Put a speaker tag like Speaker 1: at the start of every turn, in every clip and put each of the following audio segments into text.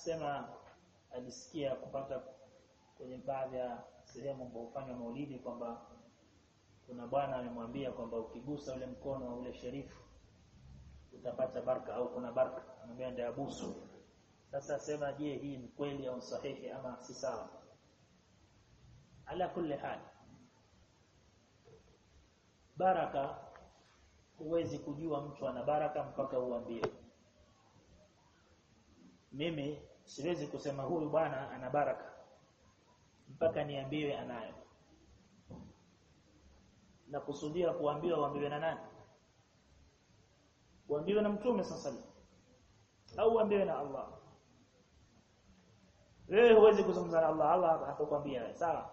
Speaker 1: asema alisikia kupata kwenye baadhi ya sehemu kwa hufanywa maulidi kwamba kuna bwana amemwambia kwamba ukigusa ule mkono wa ule sherifu utapata baraka au kuna baraka. Anamwambia ndio abusu. Sasa sema je hii ni kweli au sahihi ama si sawa? Ala kulli hal baraka huwezi kujua mtu ana baraka mpaka uambie. Mimi siwezi kusema huyu bwana ana baraka. Mpaka niambiwe anayo. Na kusudia kuambiwa waambiwe na nani? Kuambiwa na mtume sasa au waambiwe na Allah. Wewe huwezi kuzungumza na Allah. Allah atakwambia wewe. Sawa?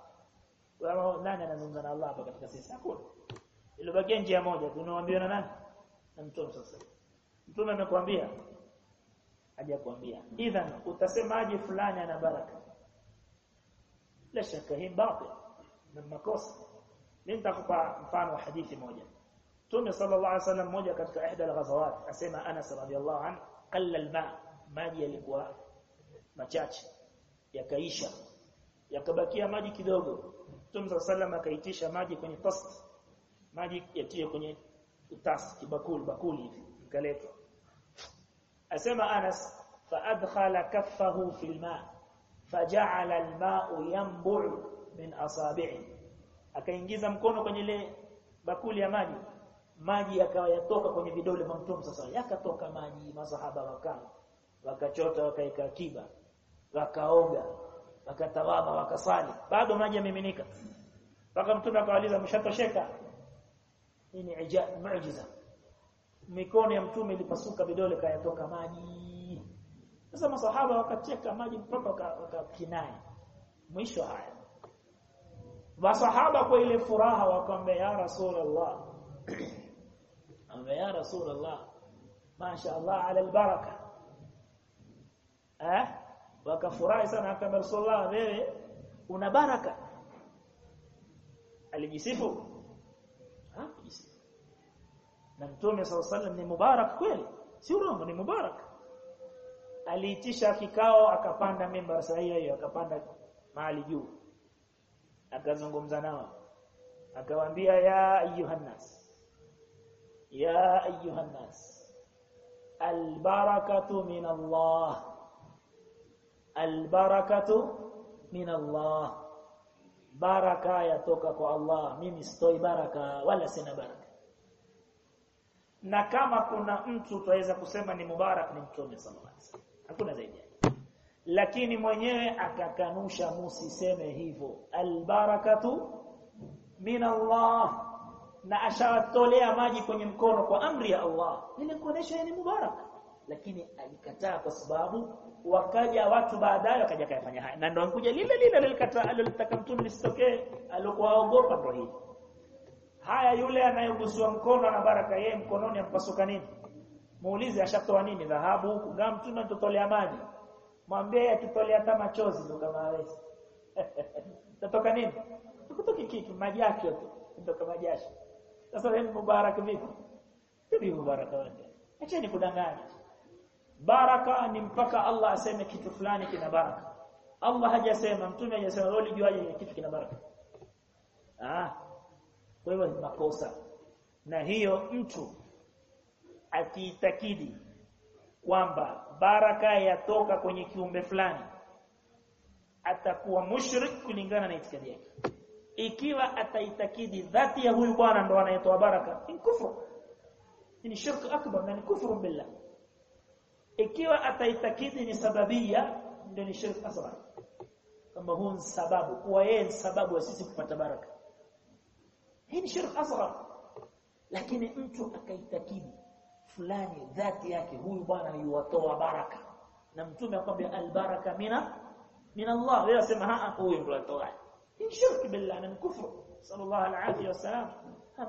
Speaker 1: Wewe nani anazungumza na Allah hapa katika sisi? Hakuna. Ilibakia njia moja. Tunaambiwa na nani? Na mtume sasa mtume amekwambia hajakwambia idhan utasemaje fulani ana baraka la shaka hii batil na makosa nitakupa mfano wa hadithi moja Mtume sallallahu alaihi wasallam moja katika ihda al-ghazawat asema Anas radhiyallahu anhu qalla al-ma maji yalikuwa machache yakaisha yakabakia maji kidogo Mtume sallallahu akaitisha maji kwenye tast maji yatie kwenye utasi kibakuli bakuli hivi ikaletwa asema Anas fa adkhala kaffahu fil ma faja'ala al-ma'u yanbu'u min asabi'i. Akaingiza mkono kwenye ile bakuli ya maji maji yakawa yatoka kwenye vidole vya mtume sasa yakatoka maji masahaba wakaa wakachota wakaika akiba wakaoga wakatawaba wakasali. Bado maji yamiminika. Mpaka mtume akawaliza mshatosheka. Hii ni muujiza mikono ya mtume ilipasuka vidole kayatoka maji. Sasa masahaba wakacheka maji mpaka wakakinai mwisho haya. Masahaba kwa ile furaha wakamwambia ya rasulullah. Ya rasulullah masha Allah ala albaraka. Eh? Wakafurahi sana akamwambia rasulullah wewe una baraka. Alijisifu. Ah na mtume SAW ni mubarak kweli? Si urongo ni mubarak. Aliitisha kikao akapanda mimbar sahihi hiyo akapanda mahali juu. Akazungumza nao akawaambia ya ayuhannas ya ayuhannas albarakatu min Allah albarakatu min Allah baraka yatoka kwa Allah mimi sitoi baraka wala sina baraka na kama kuna mtu tuweza kusema ni mubarak ni mtume sallallahu alaihi wasallam hakuna zaidi lakini mwenyewe akakanusha musiseme hivyo. Albarakatu min Allah. Na ashawatolea maji kwenye mkono kwa amri ya Allah. Ile kuonesha ni mubarak. Lakini alikataa kwa sababu wakaja watu baadaye wakaja kayafanya haya. Na ndio ankuja lile lile lilikataa alilotaka mtume lisitokee alikuwa aogopa ndio hili haya yule anayeguswa mkono na baraka yeye mkononi ampasuka nini? Muulize ashatoa nini? Dhahabu huku kama mtume tutolea maji mwambie atutolea hata machozi ndo kama hawezi tatoka nini? Tukutoki kitu maji yake tu ndo kama jasho. Sasa wewe mubarak vipi? Vipi mubarak wewe acheni kudanganya. Baraka ni mpaka Allah aseme kitu fulani kina baraka. Allah hajasema mtume hajasema wewe ulijuaje kitu kina baraka? Ah hiyo ni makosa. Na hiyo mtu akiitakidi kwamba baraka yatoka kwenye kiumbe fulani atakuwa mushrik kulingana na itikadi yake. Ikiwa ataitakidi dhati ya huyu bwana ndo anayetoa baraka ni kufru ni shirk akbar na ni kufru billah. Ikiwa ataitakidi ni sababia ndio ni shirk asghar kama huu sababu. Kuwa yeye sababu ya sisi kupata baraka hii shirk asghar lakini mtu akaitakidi fulani dhati yake huyu bwana yuwatoa baraka na mtume akwambia albaraka mina min Allah wewe sema haa huyu ndo atoa hii shirk billah na kufru sallallahu alaihi wasallam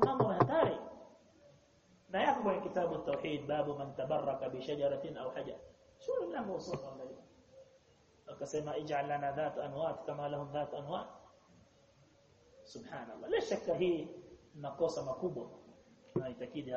Speaker 1: mambo hatari na yako kwenye kitabu tauhid babu man tabarraka bi shajaratin au hajar shule mlango usoma angalia akasema ij'al lana dhat anwat kama lahum dhat anwat subhanallah. La shaka hii makosa makubwa tunaitakidi